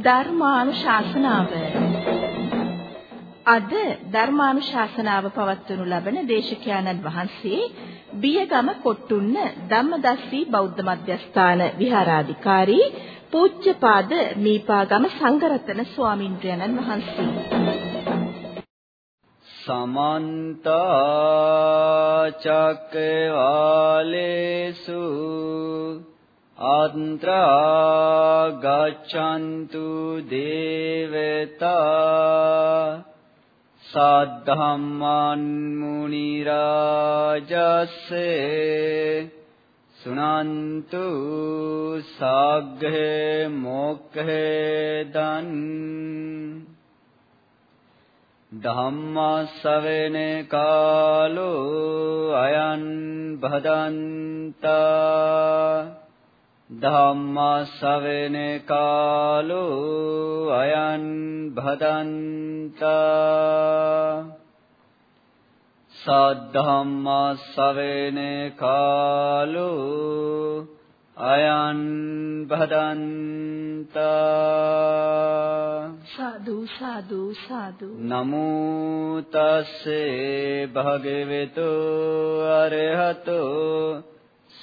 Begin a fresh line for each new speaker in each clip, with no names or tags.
ධර්මානුශාසනාව. අද ධර්මානුශාසනාව පවත්වනු ලබන දේශකයන්න් වහන්සේ බියගම කොට්ටුන්න ධම්මදස්සී බෞද්ධ මධ්‍යස්ථාන විහාරාධිකාරී පූජ්‍යපාද මීපාගම සංඝරත්න ස්වාමින්ද්‍රයන්න් වහන්සේ.
සමන්ත චක්කවාලේසු අන්ත්‍රා ගච්ඡන්තු දේවතා සද්ධම්මන් මුනි රාජස්සේ සුනන්තු සග්ගේ මොක්ඛේ දන් ධම්මස්සවෙන කාලෝ අයන් භදන්තා ධම්මස්සවෙන කාලෝ අයන් භදන්තා සද්ධම්මස්සවෙන කාලෝ අයන් භදන්තා
සාදු සාදු සාදු.
නමෝ තස්සේ භගවතු අරහතෝ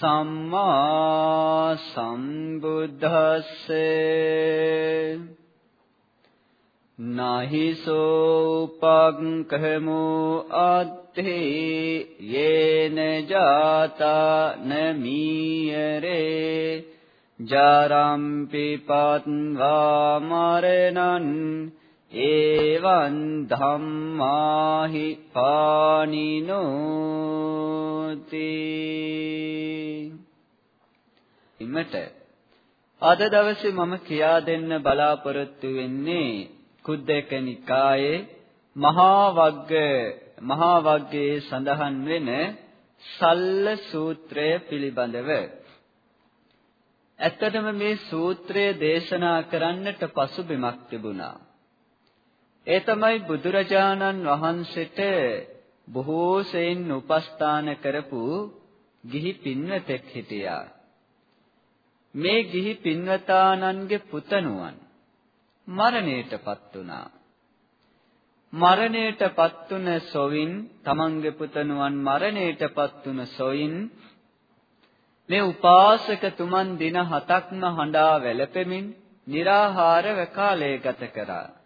සම්මා සම්බුද්දස්සේ නහිසෝ උපක්ඛමෝ අත්ථි යේන ජාතා නමීයරේ ජාරම්පි පත්වා මරණං ඒවං ධම්මාහි පානිනෝති ඉමට අද දවසේ මම කියා දෙන්න බලාපොරොත්තු වෙන්නේ කුද්දක නිකායේ මහා වග්ග මහා වග්ගයේ සඳහන් වෙන සල්ල සූත්‍රය පිළිබඳව. ඇත්තටම මේ සූත්‍රය දේශනා කරන්නට පසුබිමක් තිබුණා. ඒ තමයි බුදුරජාණන් වහන්සේට බොහෝ සෙයින් උපස්ථාන කරපු ගිහි පින්වතෙක් හිටියා. මේ ගිහි පින්වතානන්ගේ පුතණුවන් මරණයටපත් වුණා. මරණයටපත් වුන සොවින් තමන්ගේ පුතණුවන් මරණයටපත් වුන සොයින් මේ උපාසකතුමන් දින හතක්ම හඬා වැළපෙමින් निराහාරව කාලය ගත කරා.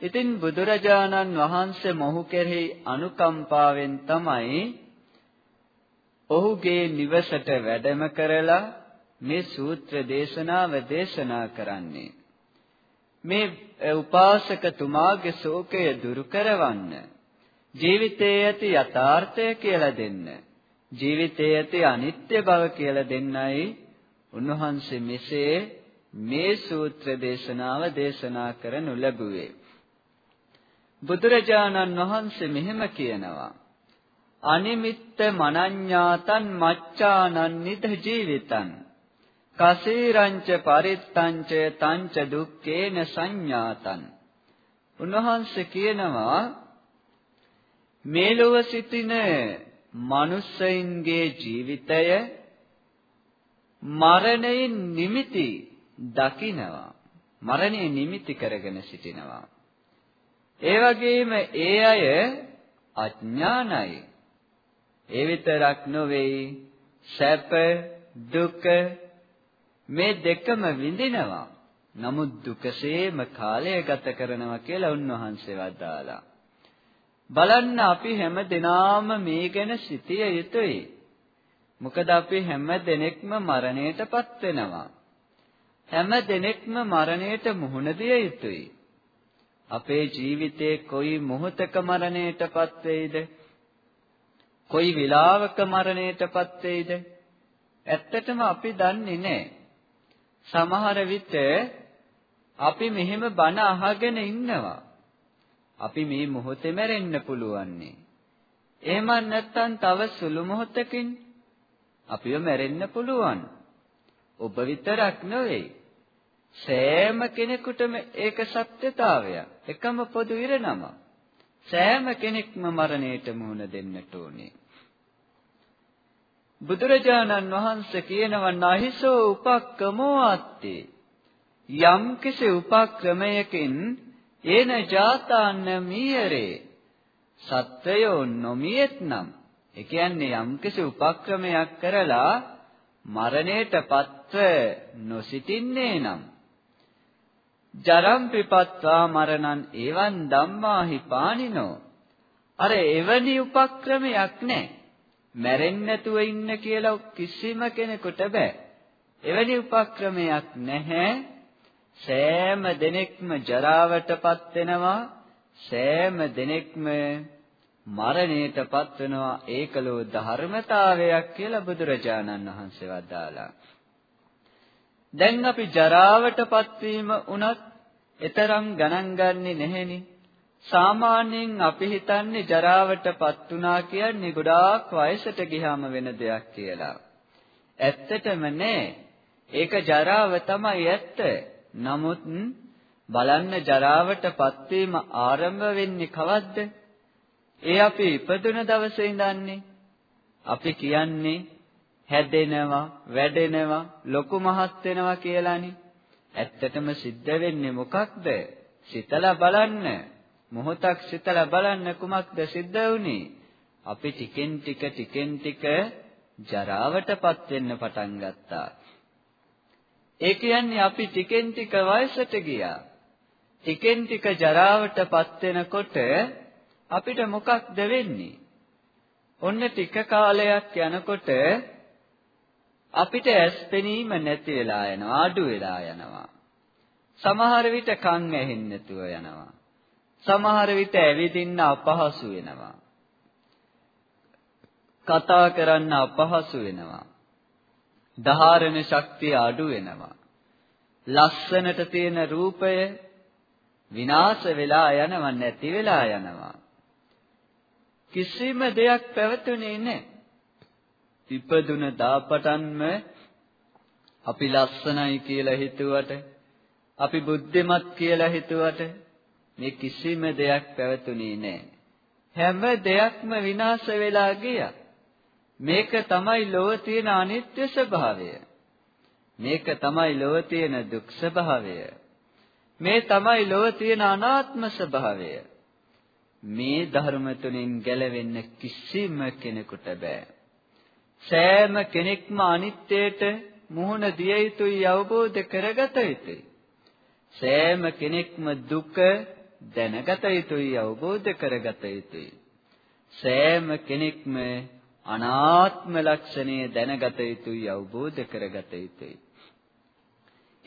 ඉතින් බුදුරජාණන් වහන්සේ මොහු කෙරෙහි අනුකම්පාවෙන් තමයි ඔහුගේ නිවසට වැඩම කරලා මේ සූත්‍ර දේශනාව දේශනා කරන්නේ. මේ උපාසකතුමාගේ ශෝකය දුරු කරවන්න ජීවිතයේ ඇති යථාර්ථය කියලා දෙන්න ජීවිතයේ ඇති අනිත්‍ය බව කියලා දෙන්නයි උන්වහන්සේ මෙසේ මේ සූත්‍ර දේශනාව දේශනා කරනු ලැබුවේ. බුදුරජාණන් වහන්සේ මෙහෙම කියනවා. අනිමිත්ත මනඤ්ඤාතං මච්ඡානං නිද ජීවිතං. කසීරංච පරිත්තංච තංච දුක්ඛේන සංඥාතං උන්වහන්සේ කියනවා මේ ලොව සිටින මනුස්සයින්ගේ ජීවිතය මරණයෙන් නිමිති දකිනවා. මරණය නිමිති කරගෙන සිටිනවා. ඒ වගේම ඒ අය අඥානයි. ඒ විතරක් නොවේ සැප දුක මේ දෙකම විඳිනවා. නමුත් දුකසේම කාලය ගත කරනවා කියලා උන්වහන්සේ වදාලා. බලන්න අපි හැම දිනාම මේ ගැන සිටිය යුතුයි. මොකද අපි හැම දිනෙකම මරණයටපත් වෙනවා. හැම දිනෙකම මරණයට මුහුණ දිය යුතුයි. අපේ ජීවිතේ කොයි මොහොතක මරණයටපත් වෙයිද? කොයි විලාවක මරණයටපත් වෙයිද? ඇත්තටම අපි දන්නේ නැහැ. සමහර විට අපි මෙහෙම බණ අහගෙන ඉන්නවා. අපි මේ මොහොතේ මැරෙන්න පුළුවන්නේ. එහෙම නැත්නම් තව සුළු මොහොතකින් අපිව මැරෙන්න පුළුවන්. ඔබ විතරක් නෙවෙයි. සෑම කෙනෙකුටම ඒක සත්‍යතාවයක්. එකම පොදු ඉරණම. සෑම කෙනෙක්ම මරණයට මුහුණ දෙන්නට ඕනේ. බුදුරජාණන් වහන්සේ කියනවා නහිසෝ උපක්කමෝ අත්තේ යම් කිසි උපක්‍රමයකින් ඒන ජාතාන්න මීයරේ සත්වයෝ නොමියෙත්නම් ඒ කියන්නේ යම් කිසි උපක්‍රමයක් කරලා මරණයට පත්ව නොසිටින්නේ නම් ජරම් පිපත්වා මරණං එවං ධම්මාහි පානිනෝ. අර එවැනි උපක්‍රමයක් නැහැ මැරෙන්නේ නැතුව ඉන්න කියලා කිසිම කෙනෙකුට බෑ. එවැනි උපක්‍රමයක් නැහැ. සෑම දිනෙකම ජරාවටපත් වෙනවා. සෑම දිනෙකම මරණයටපත් වෙනවා. ඒකලෝ ධර්මතාවයක් කියලා බුදුරජාණන් වහන්සේ වදාලා දැන් අපි ජරාවටපත් වීම උනත් එතරම් ගණන් ගන්නේ නැහෙනි. සාමාන්‍යයෙන් අපි හිතන්නේ ජරාවටපත් වුණා කියන්නේ ගොඩාක් වයසට ගියාම වෙන දෙයක් කියලා. ඇත්තටම නෑ. ඒක ජරාව තමයි ඇත්ත. නමුත් බලන්න ජරාවටපත් වීම ආරම්භ වෙන්නේ කවද්ද? ඒ අපි ඉපදුන දවසේ ඉඳන්නේ. අපි කියන්නේ හැදෙනවා, වැඩෙනවා, ලොකු මහත් වෙනවා කියලානේ. ඇත්තටම සිද්ධ වෙන්නේ මොකක්ද? සිතලා බලන්න. මොහොතක් සිතලා බලන්න කුමක්ද සිද්ධ වුනේ? අපි ටිකෙන් ටික ටිකෙන් ටික ජරාවටපත් වෙන්න පටන් ගත්තා. ඒ කියන්නේ අපි ටිකෙන් ටික වයසට ගියා. ටිකෙන් ටික ජරාවටපත් වෙනකොට අපිට මොකක්ද වෙන්නේ? ඔන්න ටික කාලයක් යනකොට අපිට ඇස් පෙනීම නැති වෙලා යනවා අඩු වෙලා යනවා. සමහර විට කන් ඇහෙන්නේ නැතුව යනවා. සමහර විට ඇවිදින්න අපහසු වෙනවා. කතා කරන්න අපහසු වෙනවා. ධාරණ ශක්තිය අඩු වෙනවා. ලස්සනට තියෙන රූපය විනාශ වෙලා යනවා නැති වෙලා යනවා. කිසිම දෙයක් පැවතුනේ නැහැ. ඉපදුන දාපටන්ම අපි ලස්සනයි කියලා හිතුවට අපි බුද්ධිමත් කියලා හිතුවට මේ කිසිම දෙයක් පැවතුනේ නැහැ. හැම දෙයක්ම විනාශ වෙලා ගියා. මේක තමයි ලොව තියෙන අනිත්‍ය ස්වභාවය. මේක තමයි ලොව තියෙන දුක් ස්වභාවය. මේ තමයි ලොව තියෙන අනාත්ම ස්වභාවය. මේ ධර්ම තුنين ගැලවෙන්න කිසිම කෙනෙකුට බෑ. සෑම කෙනෙක්ම අනිත්‍යයට මුහුණ දිය යුතුයි අවබෝධ කරගත යුතුයි. සෑම කෙනෙක්ම දුක දැනගත යුතුයි අවබෝධ කරගත යුතුයි. සෑම කෙනෙක්ම අනාත්ම ලක්ෂණය දැනගත යුතුයි අවබෝධ කරගත යුතුයි.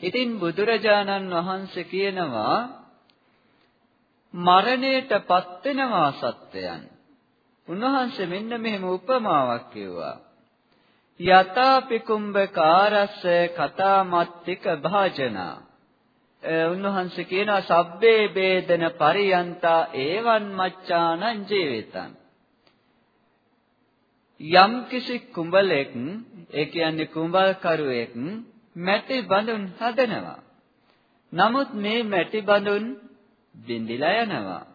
ඉතින් බුදුරජාණන් වහන්සේ කියනවා මරණයට පත් වෙනවා සත්වයන්. උන්වහන්සේ මෙන්න මෙහෙම උපමාවක් කිව්වා. යතාපි කුම්භකාරස්ස කතාමත්තික භාජනා. උන්වහන්සේ කියනවා සබ්බේ බේදන පරියන්තා ඒවන් මච්ඡානං ජීවිතං. යම් කිසි කුඹලෙක් ඒ කියන්නේ කුඹල්කරුවෙක් මැටි බඳුන් හදනවා. නමුත් මේ මැටි බඳුන් බිඳිලා යනවා.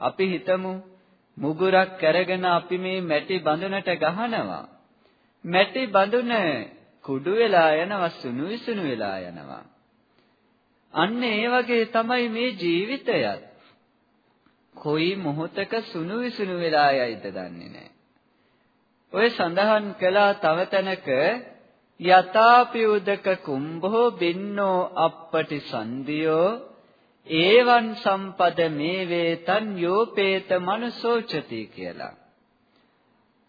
අපි හිතමු මුගුරක් අරගෙන අපි මේ මැටි බඳුනට ගහනවා. මැටි බඳුන කුඩු වෙලා යනවා සුණු විසුණු වෙලා යනවා. අන්න ඒ වගේ තමයි මේ ජීවිතයත්. කොයි මොහොතක සුණු විසුණු වෙලා යයිද දන්නේ නැහැ. ඔය සඳහන් කළා තව තැනක යතාපි උදක කුම්භෝ බින්නෝ අප්පටි සන්දියෝ ඒවන් සම්පද මේ වේතන් යෝපේත මනසෝචති කියලා.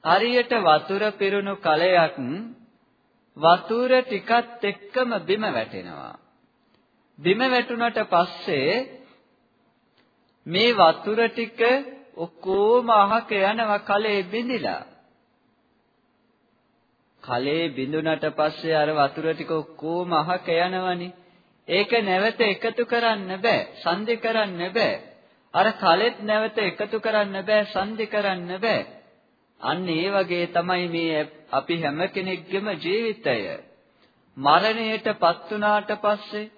හරියට වතුර පිරුණු කලයක් වතුර ටිකත් එක්කම බිම වැටෙනවා. බිම වැටුණට පස්සේ මේ වතුර ටික ඔක්කොම අහක යනවා කලේ බිඳිලා. කලේ බිඳුනට පස්සේ අර වතුර ටික ඔක්කොම අහක යනවනේ. ඒක නැවත එකතු කරන්න බෑ. සංදි කරන්න බෑ. අර කලෙත් නැවත එකතු කරන්න බෑ, සංදි කරන්න බෑ. අන්න ඒ වගේ තමයි මේ අපි හැම කෙනෙක්ගේම ජීවිතය. මරණයටපත් වුණාට පස්සේ,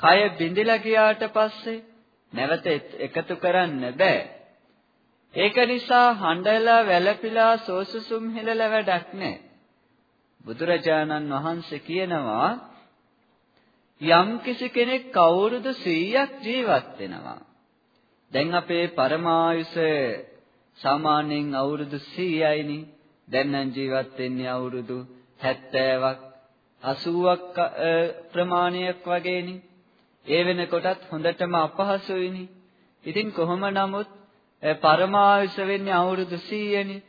කය බිඳිලා ගියාට පස්සේ නැවත එකතු කරන්න බෑ. ඒක නිසා හඬලා වැළපිලා සෝසුසුම් හෙලලා වැඩක් නැහැ. බුදුරජාණන් වහන්සේ කියනවා යම් කිසි කෙනෙක් අවුරුදු 100ක් ජීවත් වෙනවා. දැන් අපේ පරමායුෂ සාමාන්‍යයෙන් අවුරුදු 100යිනේ. දැන් නම් ජීවත් වෙන්නේ අවුරුදු 70ක් 80ක් ප්‍රමාණයක් වගේනේ. ඒ වෙනකොටත් හොඳටම අපහසුයිනේ. ඉතින් කොහොම නමුත් පරමායුෂ වෙන්නේ අවුරුදු 100නේ.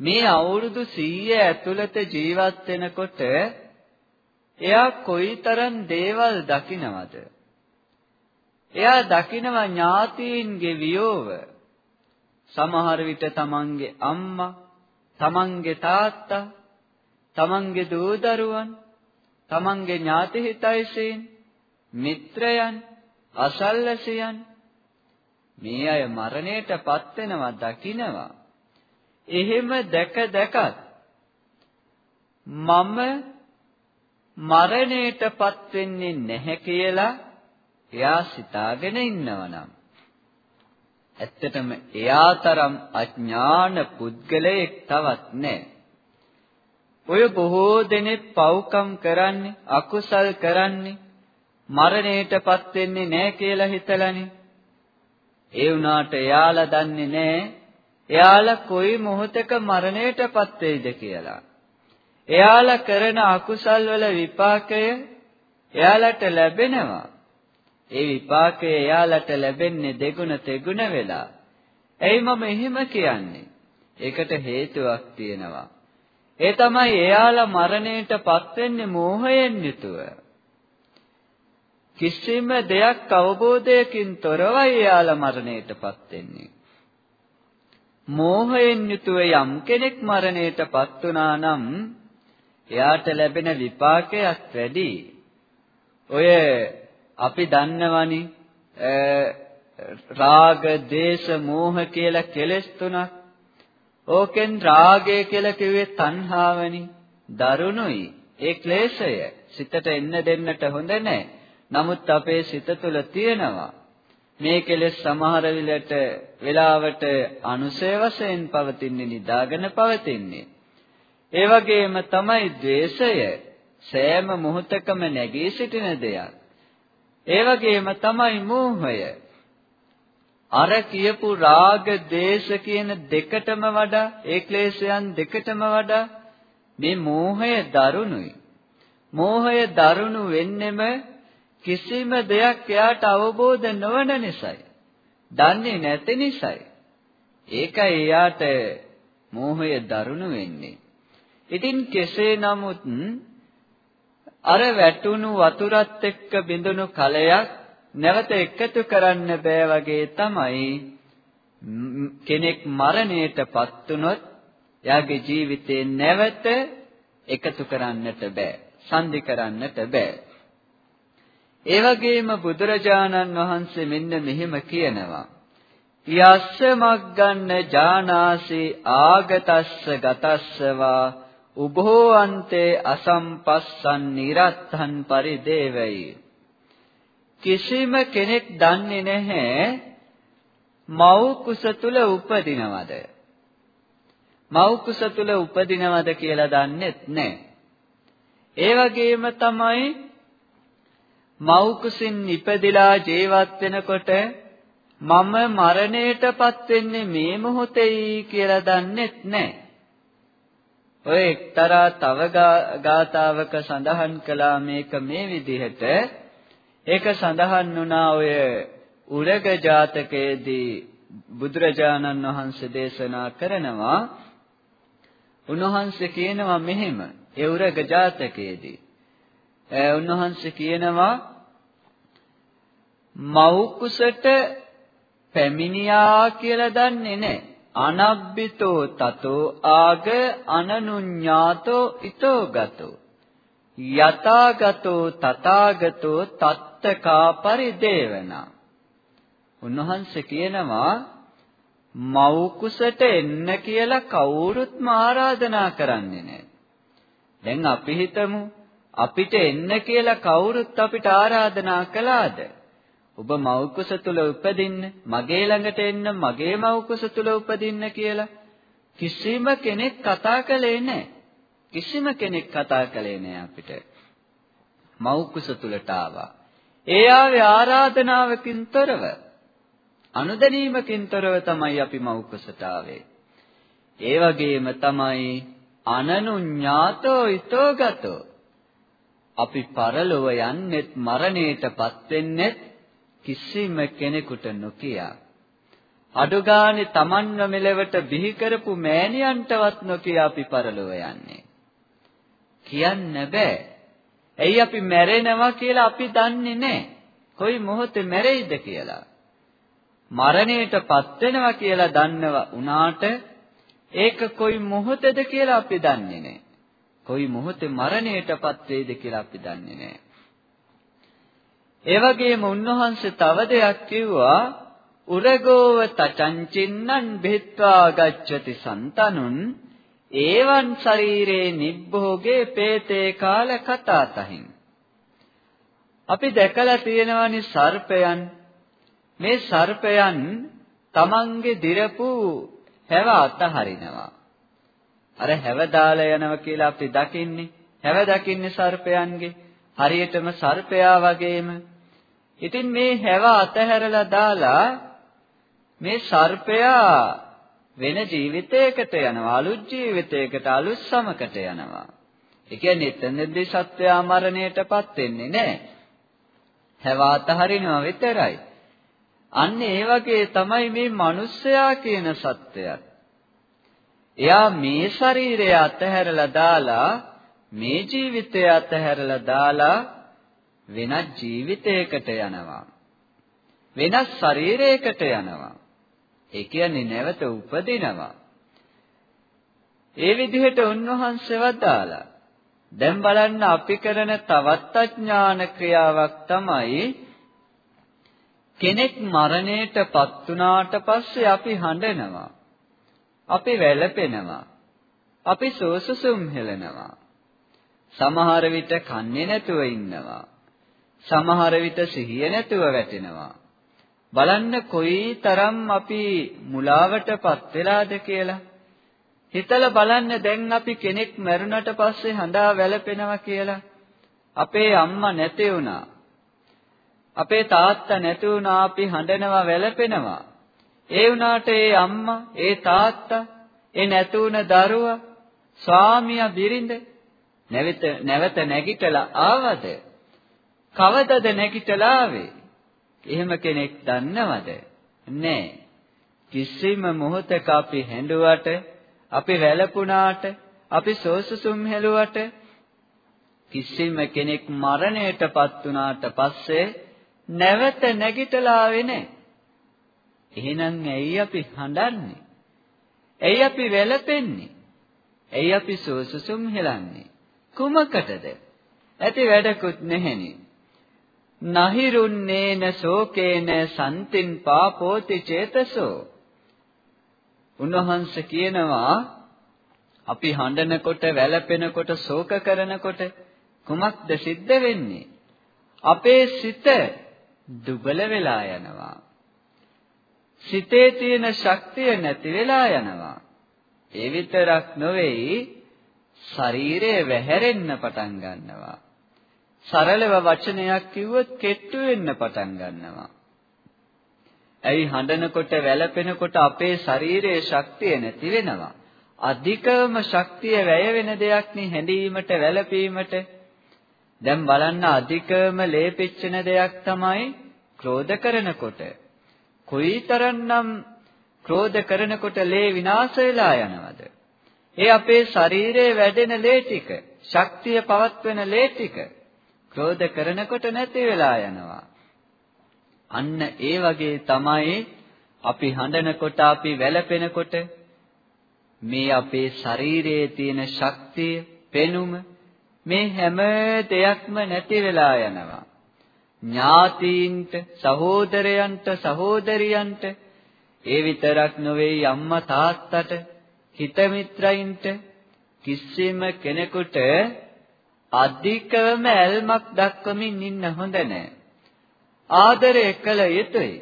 මේ අවුරුදු 100 ඇතුළත ජීවත් වෙනකොට එයා කොයිතරම් දේවල් දකිනවද? එයා දකිනවා ඥාතීන්ගේ වියෝව. සමහර විට තමන්ගේ අම්මා, තමන්ගේ තාත්තා, තමන්ගේ දූ දරුවන්, තමන්ගේ ඥාති හිතයිසීන්, මිත්‍රයන්, අසල්වැසියන් මේ අය මරණයටපත් වෙනවා දකිනවා. එහෙම දැක දැකත් මම මරණයටපත් වෙන්නේ නැහැ කියලා එයා සිතාගෙන ඉන්නවනම් ඇත්තටම එයාතරම් අඥාන පුද්ගලයෙක් තවත් නැහැ. ඔය බොහෝ දෙනෙක් පව්කම් කරන්නේ අකුසල් කරන්නේ මරණයටපත් වෙන්නේ නැහැ කියලා හිතලානේ. ඒ වුණාට එයාලා දන්නේ නැහැ එයාලා කොයි මොහොතක මරණයටපත් වෙයිද කියලා. එයාලා කරන අකුසල් වල විපාකය එයාලට ලැබෙනවා. ඒ විපාකය එයාලට ලැබෙන්නේ දෙගුණ තෙගුණ වෙලා. එයි මම එහෙම කියන්නේ. ඒකට හේතුවක් තියෙනවා. ඒ තමයි එයාලා මරණයටපත් වෙන්නේ මෝහයෙන් යුතුව. කිසිම දෙයක් අවබෝධයකින් තොරවයි එයාලා මරණයටපත් වෙන්නේ. මෝහයෙන් යුතුව යම් කෙනෙක් මරණයටපත් වුණා නම් එයාට ලැබෙන විපාකයක් වැඩි. ඔය අපි දන්නවනි රාග, දේශ, මෝහ කියලා කෙලෙස් තුනක්. ඕකෙන් රාගය කියලා කිව්වේ තණ්හාවනි. දරුණුයි. ඒ ක්ලේශය සිතට එන්න දෙන්නට හොඳ නැහැ. නමුත් අපේ සිත තුළ තියෙනවා. මේ කෙලෙස් සමහර විලට වෙලාවට අනුසය වශයෙන් පවතින්නේ නිදාගෙන පවතින්නේ. ඒ වගේම තමයි ද්වේෂය සෑම මොහොතකම නැගී සිටින දෙයක්. ඒ වගේම තමයි මෝහය. අර කියපු රාග, දේශ කියන දෙකටම වඩා ඒ ක්ලේශයන් දෙකටම වඩා මේ මෝහය දරුණුයි. මෝහය දරුණු වෙන්නෙම කිසිම දෙයක් එයාට අවබෝධ නොවන නිසායි. දන්නේ නැති නිසායි. ඒකයි එයාට මෝහය දරුණු වෙන්නේ. ඉතින් කෙසේ නමුත් අර වැටුණු වතුරත් එක්ක බිඳුණු කලයක් නැවත එකතු කරන්න බෑ වගේ තමයි කෙනෙක් මරණයටපත් වුනොත් එයාගේ ජීවිතේ නැවත එකතු කරන්නට බෑ සංදි කරන්නට බෑ. ඒ වගේම බුදුරජාණන් වහන්සේ මෙන්න මෙහෙම කියනවා. යස්ස මග්ගන්න ජානාසි ආගතස්ස ගතස්සවා උභෝ අන්තේ අසම්පස්සන් නිරත්තන් පරිදේවයි. කිසිම කෙනෙක් දන්නේ නැහැ මව් කුස තුල උපදිනවද? මව් කුස තුල උපදිනවද කියලා දන්නෙත් නැහැ. ඒ වගේම තමයි මව් කුසින් ඉපදිලා ජීවත් වෙනකොට මම මරණයටපත් වෙන්නේ මේ මොහොතේයි කියලා දන්නෙත් නැහැ. ඔය එක්තරා තව ගාතාවක සඳහන් කළා මේක මේ විදිහට. ඒක සඳහන් වුණා ඔය උරග ජාතකයේදී බුදුරජාණන් වහන්සේ දේශනා කරනවා. උන්වහන්සේ කියනවා මෙහෙම ඒ උරග ජාතකයේදී. උන්වහන්සේ කියනවා මව් කුසට පැමිණියා කියලා දන්නේ නැහැ. අනබ්බිතෝ තතෝ ආග අනනුඤ්ඤාතෝ ඊතෝ ගතෝ යතාගතෝ තථාගතෝ තත්තකා පරිදේවනා උන්වහන්සේ කියනවා මව් කුසට එන්න කියලා කවුරුත්ම ආරාධනා කරන්නේ නැහැ. දැන් අපි හිතමු අපිට එන්න කියලා කවුරුත් අපිට ආරාධනා කළාද? ඔබ මව් කුස තුල උපදින්න, මගේ ළඟට එන්න, මගේ මව් කුස තුල උපදින්න කියලා කිසිම කෙනෙක් කතා කළේ නැහැ. කිසිම කෙනෙක් කතා කළේ නැහැ අපිට. මව් කුස තුලට ආවා. ඒ ආවේ ආරාධනාවකින් තොරව. අනුදැනීමකින් තොරව තමයි අපි මව් කුසට ආවේ. ඒ වගේම තමයි අනනුඤ්ඤාතෝ ඊතෝගතෝ අපි පරලොව යන්නෙත් මරණයටපත් වෙන්නෙත් කිසිම කෙනෙකුට නොකියා අඩුගානේ Tamanව මෙලවට බිහි කරපු මෑණියන්ටවත් නොකිය අපි පරලොව යන්නේ. කියන්න බෑ. ඇයි අපි මැරෙනවා කියලා අපි දන්නේ නැහැ. කොයි මොහොතේ මැරෙයිද කියලා. මරණයටපත් වෙනවා කියලා දන්නව උනාට ඒක කොයි මොහොතේද කියලා අපි දන්නේ නැහැ. කොයි මොහොතේ මරණයටපත් වෙයිද කියලා අපි දන්නේ නැහැ. ඒ වගේම උන්වහන්සේ තව දෙයක් කිව්වා උරගෝව තචංචින්නං බෙත්වා ගච්ඡති සන්තනුන් ඒවන් ශරීරේ නිබ්බෝගේ පේතේ කාල කතාතහින් අපි දැකලා තියෙනවානි සර්පයන්. මේ සර්පයන් තමන්ගේ දිරපු හැව අතහරිනවා. අර හැව දාලා යනවා කියලා අපි දකින්නේ. හැව දකින්නේ සර්පයන්ගේ. හරියටම සර්පයා වගේම ඉතින් මේ හැව අතහැරලා දාලා මේ සර්පයා වෙන ජීවිතයකට යනවා අලුත් ජීවිතයකට අලුත් සමකට යනවා. ඒ කියන්නේ එතනදී සත්වයා මරණයටපත් වෙන්නේ නැහැ. හැවාත හරිනවා විතරයි. අන්න ඒ වගේ තමයි මේ මිනිස්සයා කියන සත්‍යයත්. එයා මේ ශරීරය අතහැරලා දාලා මේ ජීවිතය අතහැරලා දාලා වෙනත් ජීවිතයකට යනවා. වෙනත් ශරීරයකට යනවා. ඒ කියන්නේ නැවත උපදිනවා. ඒ විදිහට උන්වහන්සේ වදාලා දැන් බලන්න අපි කරන තවත් අඥාන ක්‍රියාවක් තමයි කෙනෙක් මරණයටපත් වුණාට පස්සේ අපි හඬනවා. අපි වැළපෙනවා. අපි සෝසුසුම් හෙලනවා. සමහර විට කන්නේ නැතුව ඉන්නවා. සමහර විට සිහිය නැතුව වැටෙනවා. බලන්න කොයිතරම් අපි මුලාවටපත් වෙලාද කියලා. හිතලා බලන්න දැන් අපි කෙනෙක් මැරුණට පස්සේ හඳා වැළපෙනවා කියලා. අපේ අම්මා නැති වුණා. අපේ තාත්තා නැති වුණා අපි හඬනවා වැළපෙනවා. ඒ වුණාට ඒ අම්මා, ඒ තාත්තා, ඒ නැති වුණ දරුවා, ස්වාමියා බිරිඳ නැවත නැවත නැගිටලා ආවද? කවදද නැගිටලා ආවේ? එහෙම කෙනෙක් දන්නවද? නැහැ. කිසිම මොහොතක අපි හැඬුවට, අපි වැළපුණාට, අපි සෝසුසුම් හෙළුවට කිසිම කෙනෙක් මරණයටපත් වුණාට පස්සේ නැවත නැගිටලා ආවේ නැහැ. එහෙනම් ඇයි අපි හඬන්නේ? ඇයි අපි වැළපෙන්නේ? ඇයි අපි සෝසුසුම් හෙලන්නේ? කුමකටද? ඇති වැඩකුත් නැහෙනේ. නහිරුන්නේන ශෝකේන සන්තින් පාපෝති චේතසෝ. උන්වහන්සේ කියනවා අපි හඬනකොට වැළපෙනකොට ශෝක කරනකොට කුමක්ද සිද්ධ වෙන්නේ? අපේ සිත දුබල වෙලා යනවා. සිතේ තියෙන ශක්තිය නැති වෙලා යනවා. ඒ විතරක් නොවේයි ශරීරය වැහැරෙන්න පටන් ගන්නවා. සරලව වචනයක් කිව්වොත් කෙට්ටු වෙන්න පටන් ගන්නවා. ඇයි හඬනකොට වැළපෙනකොට අපේ ශරීරයේ ශක්තිය නැති වෙනවා. අධිකම ශක්තිය වැය වෙන දෙයක් නේ හැඬීමට වැළපීමට. දැන් බලන්න අධිකම ලේපෙච්චන දෙයක් තමයි ක්‍රෝධ කරනකොට. කොයිතරම්නම් ක්‍රෝධ කරනකොට ලේ විනාශ වෙලා යනවද? ඒ අපේ ශරීරයේ වැඩෙන ලේ ටික, ශක්තිය පවත්වන ලේ ටික. ක්‍රෝධ කරනකොට නැති වෙලා යනවා. අන්න ඒ වගේ තමයි අපි හඬනකොට අපි වැළපෙනකොට මේ අපේ ශරීරයේ තියෙන ශක්තිය, පෙනුම මේ හැම දෙයක්ම නැති වෙලා යනවා. ඥාතීන්ට සහෝදරයන්ට සහෝදරියන්ට ඒ විතරක් නොවේ අම්මා තාත්තට හිත මිත්‍රයින්ට කිසිම කෙනෙකුට අධිකවම ඇල්මක් දක්වමින් ඉන්න හොඳ නැහැ. ආදරය කළ යුතුයි.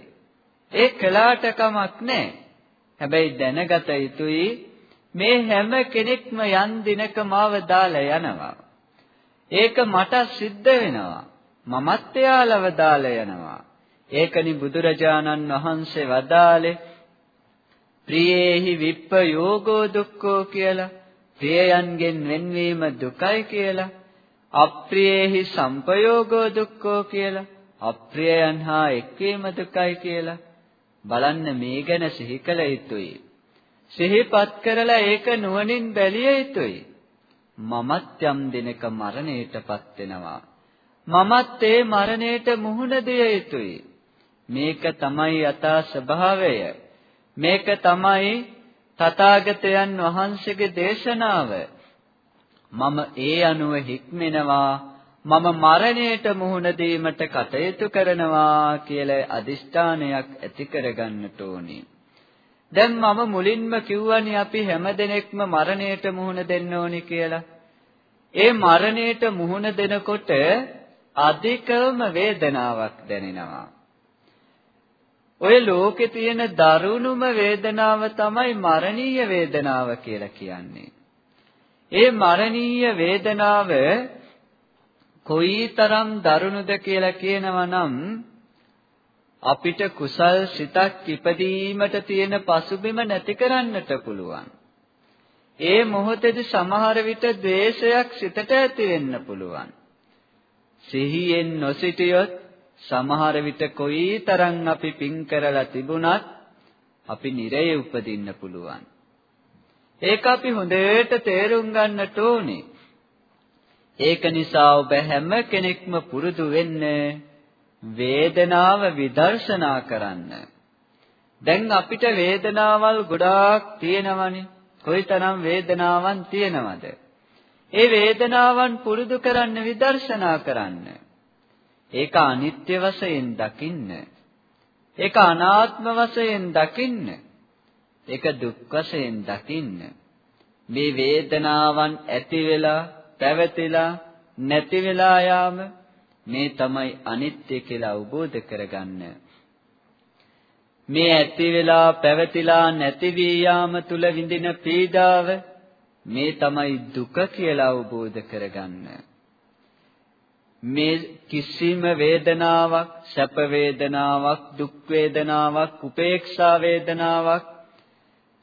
ඒ කළාට කමක් නැහැ. හැබැයි දැනගත යුතුයි මේ හැම කෙනෙක්ම යන් දිනක මාව දාලා යනවා. ඒක මට සිද්ධ වෙනවා. මමත් එයාලව දාලා යනවා. ඒකනි බුදුරජාණන් වහන්සේ වදාලේ ප්‍රියේහි විප්ප යෝගෝ දුක්ඛෝ කියලා ප්‍රියයන්ගෙන් වෙන්වීම දුකයි කියලා අප්‍රියේහි සම්පයෝගෝ දුක්ඛෝ කියලා අප්‍රියයන් හා එක්වීම දුකයි කියලා බලන්න මේ ගැන සිහි කළ යුතුයි. සිහිපත් කරලා ඒක නුවණින් බැලිය යුතුයි. මමත් යම් දිනක මරණයටපත් වෙනවා. මමත් ඒ මරණයට මුහුණ දිය යුතුයි. මේක තමයි යථා ස්වභාවය. මේක තමයි තථාගතයන් වහන්සේගේ දේශනාව. මම ඒ අනුව හික්මෙනවා මම මරණයට මුහුණ දීමට කටයුතු කරනවා කියලා අදිෂ්ඨානයක් ඇති කරගන්නට ඕනේ. දැන් මම මුලින්ම කිව්වනේ අපි හැමදෙනෙක්ම මරණයට මුහුණ දෙන්න ඕනි කියලා. ඒ මරණයට මුහුණ දෙනකොට අධිකවම වේදනාවක් දැනෙනවා. ඔය ලෝකේ තියෙන දරුණුම වේදනාව තමයි මරණීය වේදනාව කියලා කියන්නේ. ඒ මරණීය වේදනාව කොයිතරම් දරුණුද කියලා කියනවා නම් අපිට කුසල් සිතක් ඉපදීමට තියෙන පසුබිම නැති කරන්නට පුළුවන්. ඒ මොහොතේදී සමහර විට ද්වේෂයක් සිතට ඇති වෙන්න පුළුවන්. සිහියෙන් නොසිටියොත් සමහර විට කොයිතරම් අපි පින් කරලා තිබුණත් අපි නිරයේ උපදින්න පුළුවන්. ඒක අපි හොඳට තේරුම් ගන්නට ඕනේ. ඒක නිසා ඔබ හැම කෙනෙක්ම පුරුදු වෙන්න වේදනාව විදර්ශනා කරන්න. දැන් අපිට වේදනාවල් ගොඩාක් තියෙනවනේ. කොයිතරම් වේදනාවන් තියෙනවද? ඒ වේදනාවන් පුරුදු කරන්න විදර්ශනා කරන්න. ඒක අනිත්‍ය වශයෙන් දකින්න. ඒක අනාත්ම වශයෙන් දකින්න. ඒක දුක් වශයෙන් දකින්න. මේ වේදනාවන් ඇති වෙලා, පැවතිලා, නැති වෙලා යාම මේ තමයි අනිත්‍ය කියලා අවබෝධ කරගන්න. මේ ඇති වෙලා, පැවතිලා, නැති වී යාම තුල විඳින පීඩාව මේ තමයි දුක කියලා අවබෝධ කරගන්න. මේ කිසිම වේදනාවක් සැප වේදනාවක් දුක් වේදනාවක් උපේක්ෂා වේදනාවක්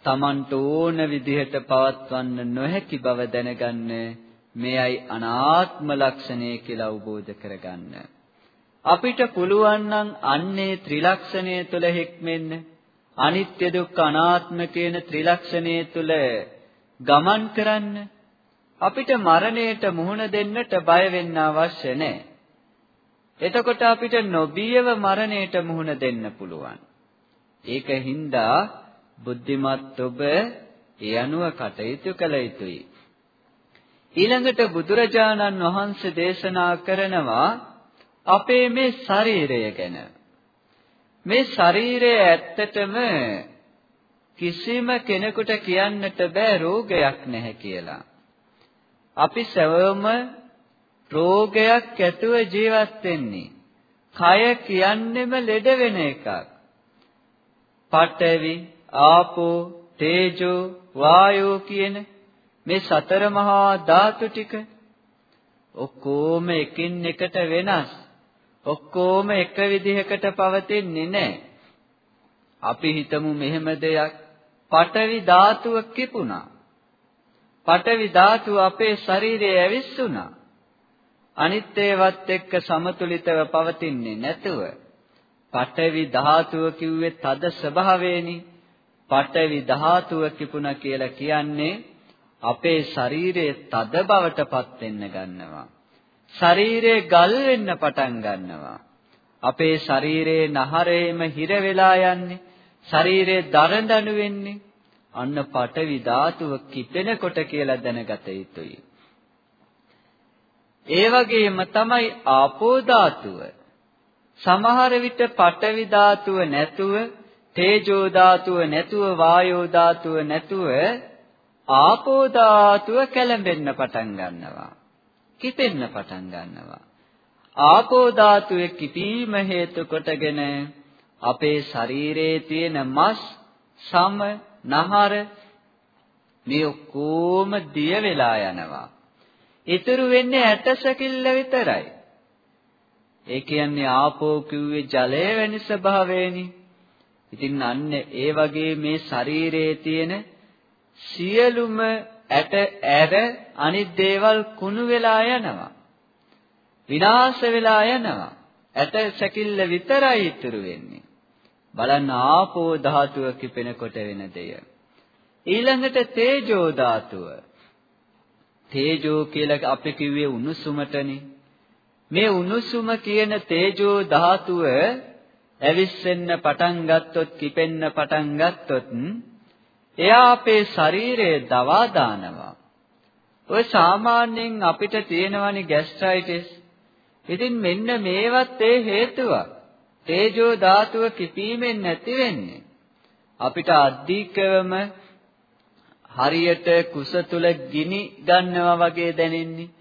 Tamanට ඕන විදිහට පවත්වන්න නොහැකි බව දැනගන්න මෙයයි අනාත්ම ලක්ෂණය කියලා අවබෝධ කරගන්න අපිට පුළුවන් නම් අන්නේ ත්‍රිලක්ෂණය තුල හික්මෙන්න අනිත්‍ය දුක්ඛ අනාත්ම කියන ත්‍රිලක්ෂණය තුල ගමන් කරන්න අපිට මරණයට මුහුණ දෙන්නට බය වෙන්න අවශ්‍ය නැහැ. එතකොට අපිට නොබියව මරණයට මුහුණ දෙන්න පුළුවන්. ඒක හින්දා බුද්ධිමත් ඔබ ඒ අනුව කටයුතු කළ යුතුයි. ඊළඟට බුදුරජාණන් වහන්සේ දේශනා කරනවා අපේ මේ ශරීරය ගැන. මේ ශරීරය ඇත්තටම කිසිම කෙනෙකුට කියන්නට බෑ රෝගයක් නැහැ කියලා. අපි සැවොම රෝගයක් ඇතුව ජීවත් වෙන්නේ. කය කියන්නෙම ලෙඩ වෙන එකක්. පඨවි, ආපෝ, තේජෝ, වායෝ කියන මේ සතර මහා ධාතු ටික ඔක්කොම එකින් එකට වෙනස්. ඔක්කොම එක විදිහකට පවතින්නේ නැහැ. අපි හිතමු මෙහෙම දෙයක්. පඨවි ධාතුව කිපුණා. පඨවි ධාතුව අපේ ශරීරයේ ඇවිස්සුණා. අනිත් ඒවත් එක්ක සමතුලිතව පවතින්නේ නැතුව පඨවි ධාතුව කිව්වේ තද ස්වභාවයෙනි. පඨවි ධාතුව කිපුණා කියලා කියන්නේ අපේ ශරීරයේ තද බවටපත් වෙන්න ගන්නවා. ශරීරයේ ගල් වෙන්න පටන් ගන්නවා. අපේ ශරීරයේ නහරේම හිර වෙලා යන්නේ. ශරීරයේ දරදඬු වෙන්නේ. අන්න පඨවි ධාතුව කිපෙනකොට කියලා දැනගත යුතුයි. ඒ වගේම තමයි ආපෝ ධාතුව. සමහර විට පඨවි ධාතුව නැතුව තේජෝ ධාතුව නැතුව වායෝ ධාතුව නැතුව ආපෝ ධාතුව කැළඹෙන්න පටන් ගන්නවා. කිපෙන්න පටන් ගන්නවා. ආපෝ ධාතුවේ කිපීම හේතු කොටගෙන අපේ ශරීරයේ තියෙන මස්, සම, නහර මේ ඔක්කොම දිය වෙලා යනවා. ඉතුරු වෙන්නේ ඇටසැකිල්ල විතරයි. ඒ කියන්නේ ආපෝ කිව්වේ ජලය වැනි ස්වභාවයනේ. ඉතින් අන්න ඒ වගේ මේ ශරීරයේ තියෙන සියලුම ඇට ඇර අනිත් දේවල් කුණු වෙලා යනවා. විනාශ වෙලා යනවා. ඇට සැකිල්ල විතරයි ඉතුරු වෙන්නේ. බලන්න ආපෝ ධාතුව කිපෙනකොට වෙන දෙය. ඊළඟට තේජෝ ධාතුව. තේජෝ කියලා අපි කිව්වේ උණුසුමටනේ. මේ උණුසුම කියන තේජෝ ධාතුව ඇවිස්සෙන්න පටන් ගත්තොත් කිපෙන්න පටන් ගත්තොත් එයා අපේ ශරීරයේ දවා දානවා. ඔය සාමාන්‍යයෙන් අපිට තියෙනවනේ ગેස්ට්‍රයිටිස්. ඉතින් මෙන්න මේවත් ඒ හේතුවක්. තේජෝ ධාතුව කිපීමෙන් නැති වෙන්නේ. අපිට අධිකවම හරියට කුස තුල ගිනි ගන්නවා වගේ දැනෙන්නේ.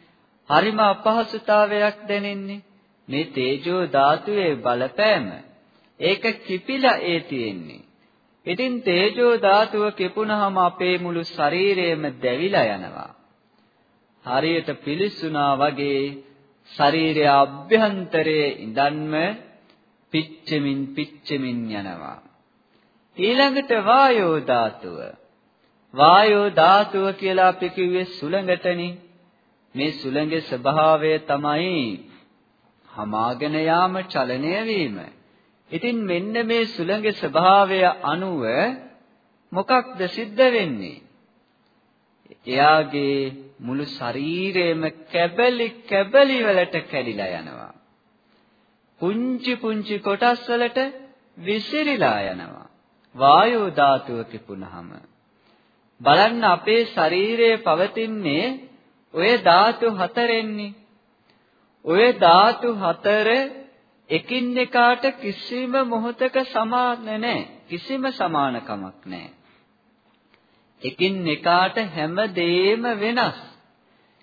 හරිම අපහසුතාවයක් දැනෙන්නේ. මේ තේජෝ ධාතුවේ බලපෑම. ඒක කිපිලා ඒ තියෙන්නේ. ඉතින් තේජෝ ධාතුව කිපුණාම අපේ මුළු ශරීරයම දැවිලා යනවා. හරියට පිලිස්සුනා වගේ ශරීරය අභ්‍යන්තරයේ ඉඳන්ම පිච්චෙමින් පිච්චෙමින් යනවා. ඊළඟට වායෝ ධාතුව. වායෝ ධාතුව කියලා අපි කිව්වේ සුළඟටනේ. මේ සුළඟේ ස්වභාවය තමයි හමාගෙන යාම චලනය වීම. ඉතින් මෙන්න මේ සුළඟේ ස්වභාවය අනුව මොකක්ද සිද්ධ වෙන්නේ? එයාගේ මුළු ශරීරයම කැබලි කැබලි වලට කැඩිලා යනවා. පුංචි පුංචි කොටස් වලට විසිරීලා යනවා. වායෝ ධාතුව කිපුණහම බලන්න අපේ ශරීරයේ පවතින්නේ ඔය ධාතු හතරෙන්නේ. ඔය ධාතු හතර එකින් එකාට කිසිම මොහතක සමාන නැහැ. කිසිම සමානකමක් නැහැ. එකින් එකාට හැම දෙයක්ම වෙනස්.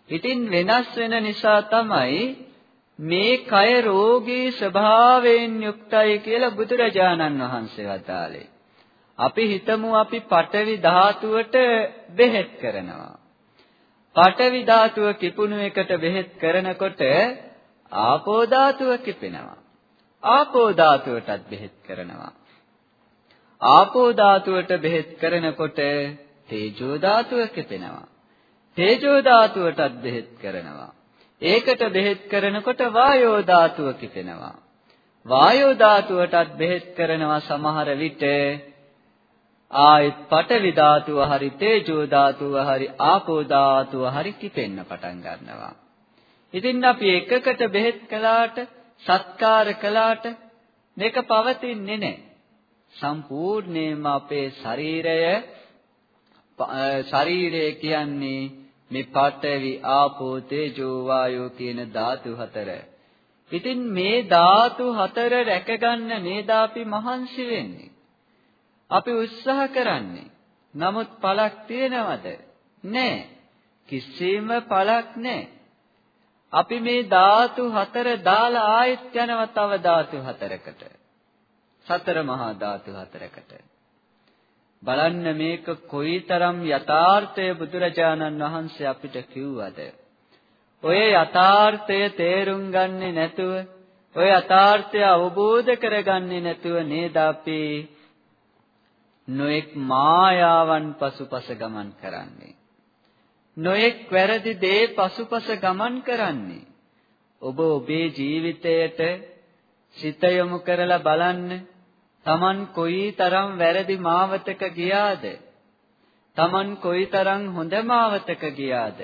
ඉතින් වෙනස් වෙන නිසා තමයි මේ කය රෝගී ස්වභාවයෙන් යුක්තයි කියලා බුදුරජාණන් වහන්සේ වදාළේ. අපි හිතමු අපි පඨවි ධාතුවට බෙහෙත් කරනවා. පඨවි ධාතුව කිපුණු එකට බෙහෙත් කරනකොට ආපෝ ධාතුව කිපෙනවා. ආපෝ ධාතුවටත් බෙහෙත් කරනවා. ආපෝ ධාතුවට බෙහෙත් කරනකොට තේජෝ ධාතුව කිපෙනවා. තේජෝ ධාතුවටත් බෙහෙත් කරනවා. ඒකට බෙහෙත් කරනකොට වායෝ ධාතුව කිපෙනවා. වායෝ ධාතුවටත් බෙහෙත් කරනවා සමහර විට ආයෙත් පඨවි ධාතුව හරි තේජෝ ධාතුව හරි ආපෝ ධාතුව හරි කිපෙන්න පටන් ගන්නවා. ඉතින් අපි එකකට බෙහෙත් කළාට සත්කාර කළාට මේක පවතින්නේ නැහැ. සම්පූර්ණයෙන්ම අපේ ශරීරය ශරීරය කියන්නේ මේ පඨවි ආපෝ තේජෝ වායෝ කියන ධාතු හතර. ඉතින් මේ ධාතු හතර රැකගන්න නේද අපි මහන්සි වෙන්නේ. අපි උත්සාහ කරන්නේ. නමුත් පළක් තියෙනවද? නැහැ. කිසිම පළක් නැහැ. අපි මේ ධාතු හතර දාලා ආයෙත් යනවා තව ධාතු හතරකට. සතර මහා ධාතු හතරකට. බලන්න මේක කොයිතරම් යථාර්ථය බුදුරජාණන් වහන්සේ අපිට කිව්වද? ඔය යථාර්ථය තේරුම් ගන්නේ නැතුව, ඔය යථාර්ථය අවබෝධ කරගන්නේ නැතුව නේද අපි නොඑක් මායාවන් පසුපස ගමන් කරන්නේ. නොඑක් වැරදි දේ පසුපස ගමන් කරන්නේ. ඔබ ඔබේ ජීවිතයට සිත යොමු කරලා බලන්න. Taman කොයිතරම් වැරදි මාවතක ගියාද? Taman කොයිතරම් හොඳ මාවතක ගියාද?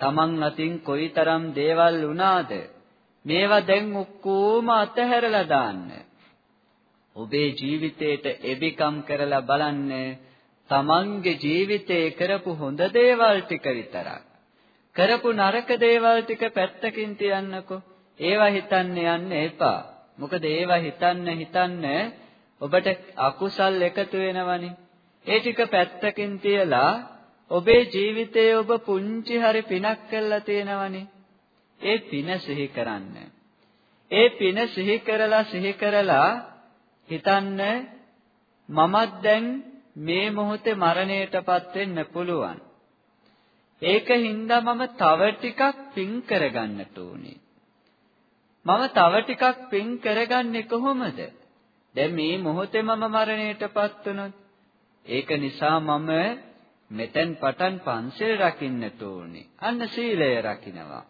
Taman අතින් කොයිතරම් දේවල් වුණාද? මේවා දැන් ඔක්කොම අතහැරලා දාන්න. ඔබේ ජීවිතේට එබිකම් කරලා බලන්න තමන්ගේ ජීවිතේ කරපු හොඳ දේවල් ටික විතරක් කරපු නරක දේවල් ටික පැත්තකින් තියන්නකෝ ඒවා හිතන්න යන්න එපා මොකද ඒවා හිතන්න හිතන්න ඔබට අකුසල් එකතු වෙනවනේ. ඒ ටික පැත්තකින් තියලා ඔබේ ජීවිතයේ ඔබ පුංචි හරි පිනක් කළා තියෙනවනේ. ඒ පින සිහි කරන්න. ඒ පින සිහි කරලා සිහි කරලා හිතන්න මමත් දැන් මේ මොහොතේ මරණයටපත් වෙන්න පුළුවන්. ඒකින්ද මම තව ටිකක් පින් කරගන්නට ඕනේ. මම තව ටිකක් පින් කරගන්නේ කොහොමද? දැන් මේ මොහොතේ මම මරණයටපත් වුණොත් ඒක නිසා මම මෙතෙන් පටන් පන්සල් රකින්නට ඕනේ. අන්න සීලය රකින්නවා.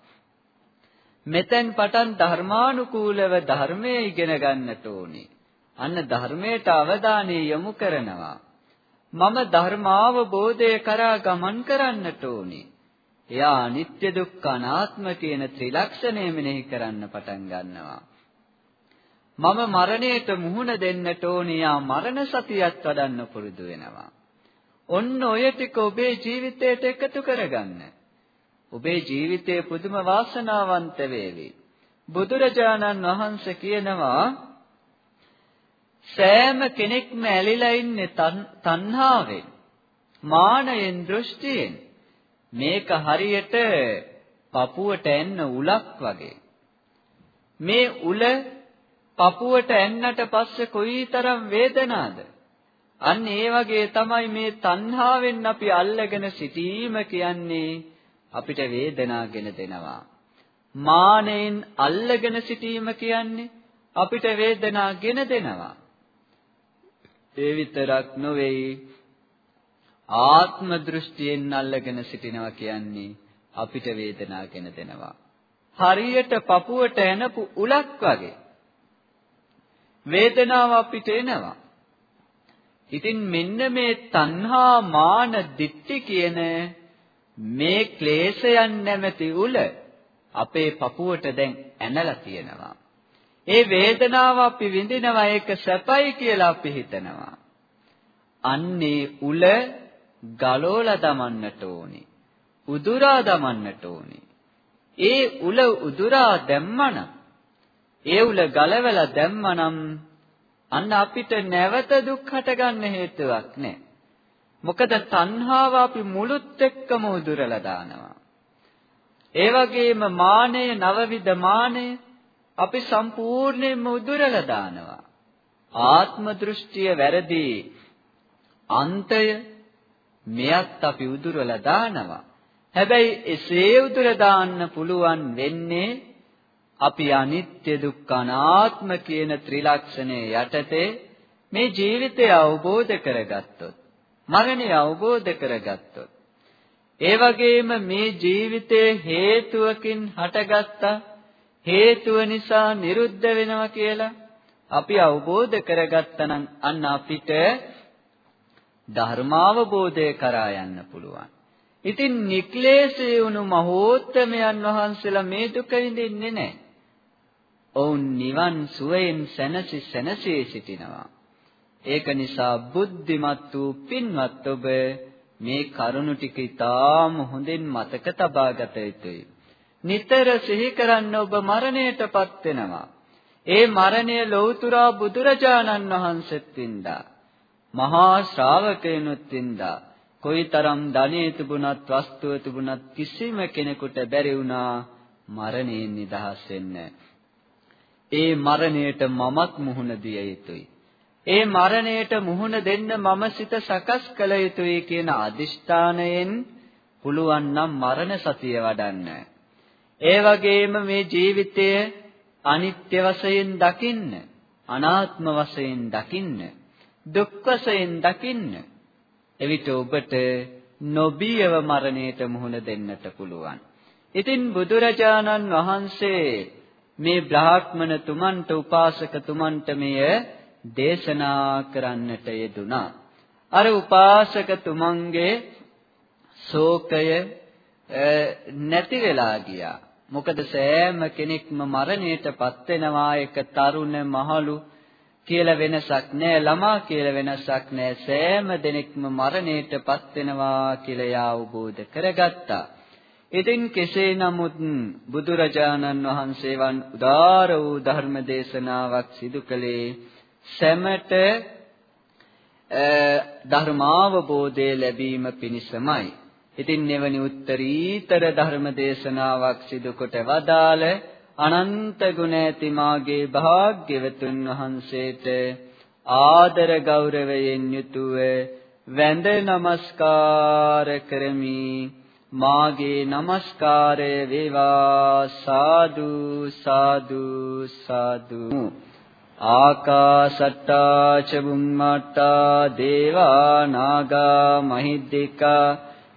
මෙතෙන් පටන් ධර්මානුකූලව ධර්මයේ ඉගෙන ගන්නට ඕනේ. අන්න ධර්මයට අවධානය යොමු කරනවා. මම ධර්මාවබෝධය කරා ගමන් කරන්නට ඕනේ. එයා අනිත්‍ය දුක්ඛ අනාත්ම කියන ත්‍රිලක්ෂණය මෙනෙහි කරන්න පටන් ගන්නවා. මම මරණයට මුහුණ දෙන්නට ඕනේ. යා මරණ සතියත් වඩන්න පුරුදු වෙනවා. ඔන්න ඔය ටික ඔබේ ජීවිතයට එකතු කරගන්න. ඔබේ ජීවිතය පුදුම වාසනාවන්ත වේවි. බුදුරජාණන් වහන්සේ කියනවා සෑම කෙනෙක්ම ඇලිලා ඉන්නේ තණ්හාවෙන්, මානයෙන්, දෘෂ්ටියෙන්. මේක හරියට පපුවට එන්න උලක් වගේ. මේ උල පපුවට එන්නට පස්සේ කොයිතරම් වේදනාවද? අන්න ඒ වගේ තමයි මේ තණ්හාවෙන් අපි අල්ලගෙන සිටීම කියන්නේ අපිට වේදනාගෙන දෙනවා. මානෙන් අල්ලගෙන සිටීම කියන්නේ අපිට වේදනාගෙන දෙනවා. ඒ විතරක් නොවේ ආත්ම දෘෂ්ටියෙන් අල්ලගෙන සිටිනවා කියන්නේ අපිට වේදනාගෙන දෙනවා. හරියට පපුවට එනපු උලක් වගේ වේදනාව අපිට එනවා. ඉතින් මෙන්න මේ තණ්හා මාන දිට්ඨි කියන මේ ක්ලේශයන් නැමැති උල අපේ පපුවට දැන් ඇනලා තියෙනවා. ඒ වේදනාව අපි විඳිනවා ඒක සැපයි කියලා අපි හිතනවා. අන්නේ උල ගලෝලා දමන්නට ඕනේ. උදුරා දමන්නට ඕනේ. ඒ උල උදුරා දැම්මනම් ඒ උල ගලවලා දැම්මනම් අන්න අපිට නැවත දුක් හටගන්න හේතුවක් නැහැ. මොකද තණ්හාව අපි මුළුත් එක්කම උදුරලා දානවා. ඒ වගේම මානය නවවිද මානය අපි සම්පූර්ණයෙන්ම උදුරලා දානවා. ආත්ම දෘෂ්ටිය වැරදි අන්තය මෙයත් අපි උදුරලා දානවා. හැබැයි එසේ උදුර දාන්න පුළුවන් වෙන්නේ අපි අනිත්‍ය දුක්ඛ අනාත්ම කියන ත්‍රිලක්ෂණය යටතේ මේ ජීවිතය අවබෝධ කරගත්තොත් මරණය අවබෝධ කරගත්තොත් ඒ වගේම මේ ජීවිතයේ හේතුවකින් හටගත්තා හේතුව නිසා නිරුද්ධ වෙනවා කියලා අපි අවබෝධ කරගත්තා නම් අන්න අපිට ධර්මාවබෝධය කරා යන්න පුළුවන්. ඉතින් නික්ලේශී වුණු මහෝත්තමයන් වහන්සේලා මේ දුක විඳින්නේ නැහැ. ඔවුන් නිවන් සුවයෙන් සැනසි සැනසී සිටිනවා. ඒක නිසා බුද්ධිමත් වූ පින්වත් ඔබ මේ කරුණු ටික ඊටාම හොඳින් මතක තබා ගත යුතුයි. නිතර සිහි කරන්න ඔබ මරණයටපත් වෙනවා. ඒ මරණය ලෞතුරා බුදුරජාණන් වහන්සේත් වින්දා. මහා ශ්‍රාවකයනුත් වින්දා. කොයිතරම් ධනෙ තිබුණත් වස්තුව තිබුණත් කිසිම කෙනෙකුට බැරි වුණා මරණයෙන් නිදහස් වෙන්න. ඒ මරණයට මමත් මුහුණ දිය යුතුයි. ඒ මරණයට මුහුණ දෙන්න මම සිත සකස් කළ යුතුයි කියන අදිෂ්ඨානයෙන් පුළුවන් නම් මරණ සතිය වඩන්න. ඒ වගේම මේ ජීවිතය අනිත්‍ය වශයෙන් දකින්න, අනාත්ම වශයෙන් දකින්න, දුක් වශයෙන් දකින්න. එවිට ඔබට නොබියව මරණයට මුහුණ දෙන්නට පුළුවන්. ඉතින් බුදුරජාණන් වහන්සේ මේ බ්‍රාහ්මණ තුමන්ට උපාසක තුමන්ට මෙය දේශනා කරන්නට යෙදුනා. අර උපාසක තුමන්ගේ ශෝකය නැති වෙලා ගියා. මොකද සෑම කෙනෙක්ම මරණයටපත් වෙනවා ඒක තරුණ මහලු කියලා වෙනසක් නැහැ ළමා කියලා වෙනසක් නැහැ සෑම දෙනෙක්ම මරණයටපත් වෙනවා කියලා යා අවබෝධ කරගත්තා. ඉතින් කෙසේ නමුත් බුදුරජාණන් වහන්සේ වන් උදාර වූ ධර්ම දේශනාවක් සිදු කළේ සැමට ධර්මාවබෝධය ලැබීම පිණිසමයි. ඉතින් මෙවැනි උත්තරීතර ධර්ම දේශනාවක් සිදු කොට වදාළ අනන්ත ගුණ ඇති මාගේ භාග්‍යවතුන් වහන්සේට ආදර ගෞරවයෙන් යුතුව වැඳ නමස්කාර කරමි. මාගේ নমස්කාරය වේවා. සාදු සාදු සාදු. ආකාසට්ටා ච බුම්මාට්ටා දේවා නාගා මහිද්దికා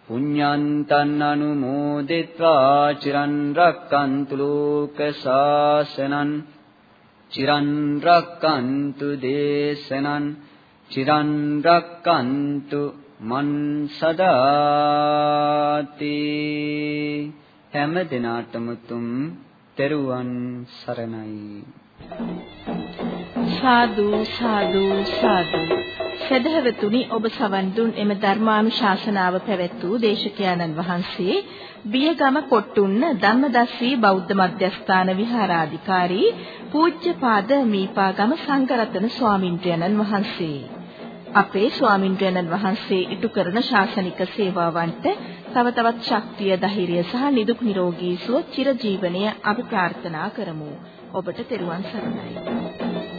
පුඤ්ඤන්තං අනුමෝදිत्वा චිරන් රක්칸තු ලෝක සාසනං චිරන් රක්칸තු දේශනං චිරන් රක්칸තු මන් සදාති හැම දිනාටම තුම් තෙරුවන් සරණයි.
සාදු සාදු සාදු. සදහවතුනි ඔබ සවන් දුන් එම ධර්මානුශාසනාව පැවැත් වූ දේශකයන්න් වහන්සේ. බියගම කොට්ටුන්න ධම්මදස්සී බෞද්ධ මධ්‍යස්ථාන විහාරාධිකාරී පූජ්‍යපාද මීපාගම සංඝරත්න ස්වාමින්ද්‍රයන්න් වහන්සේ. අපේ ස්වාමින්ද්‍රයන්න් වහන්සේ ඉටු කරන ශාසනික සේවාවන්ට තව තවත් ශක්තිය ධෛර්යය සහ නිදුක් නිරෝගී සුව චිරජීවනය අපි ප්‍රාර්ථනා කරමු. ඔබට තෙරුවන් සරණයි.